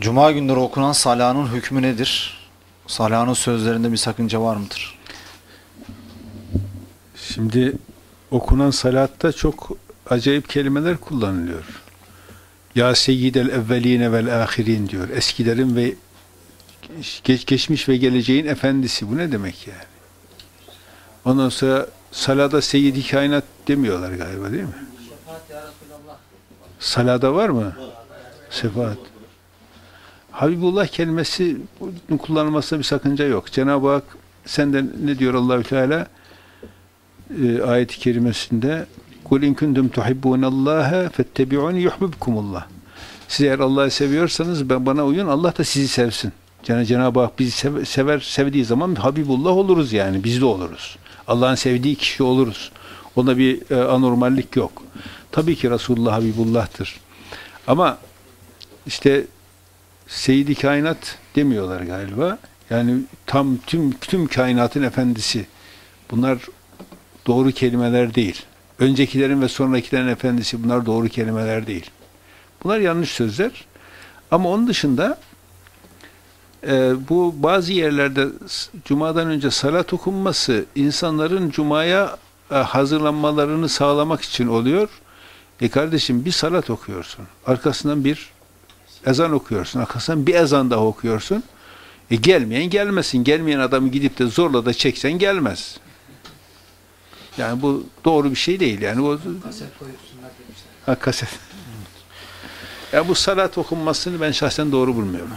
Cuma günleri okunan salanın hükmü nedir? Salanın sözlerinde bir sakınca var mıdır? Şimdi okunan salatta çok acayip kelimeler kullanılıyor. Ya seyyidel evveline vel ahirin diyor. Eskilerin ve geç, geçmiş ve geleceğin efendisi. Bu ne demek yani? Ondan sonra salada seyyidi kainat demiyorlar galiba değil mi? Salada var mı? Sefaat. Habibullah kelimesi kullanılmasında bir sakınca yok. Cenab-ı Hak senden ne diyor Allahü Teala? e, ayet-i kerimesinde kul in kuntum tuhibbunallaha fettebi'uni yuhibbukumullah. Siz eğer Allah'ı seviyorsanız ben bana uyun Allah da sizi sevsin. Yani Cenab-ı Hak bizi sev- sever sevdiği zaman Habibullah oluruz yani biz de oluruz. Allah'ın sevdiği kişi oluruz. Onda bir e, anormallik yok. Tabii ki Resulullah Habibullah'tır. Ama işte Seyyid-i Kainat demiyorlar galiba. Yani tam tüm tüm kainatın efendisi. Bunlar doğru kelimeler değil. Öncekilerin ve sonrakilerin efendisi bunlar doğru kelimeler değil. Bunlar yanlış sözler. Ama onun dışında e, bu bazı yerlerde Cuma'dan önce salat okunması insanların Cuma'ya e, hazırlanmalarını sağlamak için oluyor. E kardeşim bir salat okuyorsun. Arkasından bir ezan okuyorsun. Arkasından bir ezan daha okuyorsun. E gelmeyen gelmesin. Gelmeyen adamı gidip de zorla da çeksen gelmez. Yani bu doğru bir şey değil. Yani o Kaset koyuyorsunlar demişler. ha, kaset. Ya bu salat okunmasını ben şahsen doğru bulmuyorum.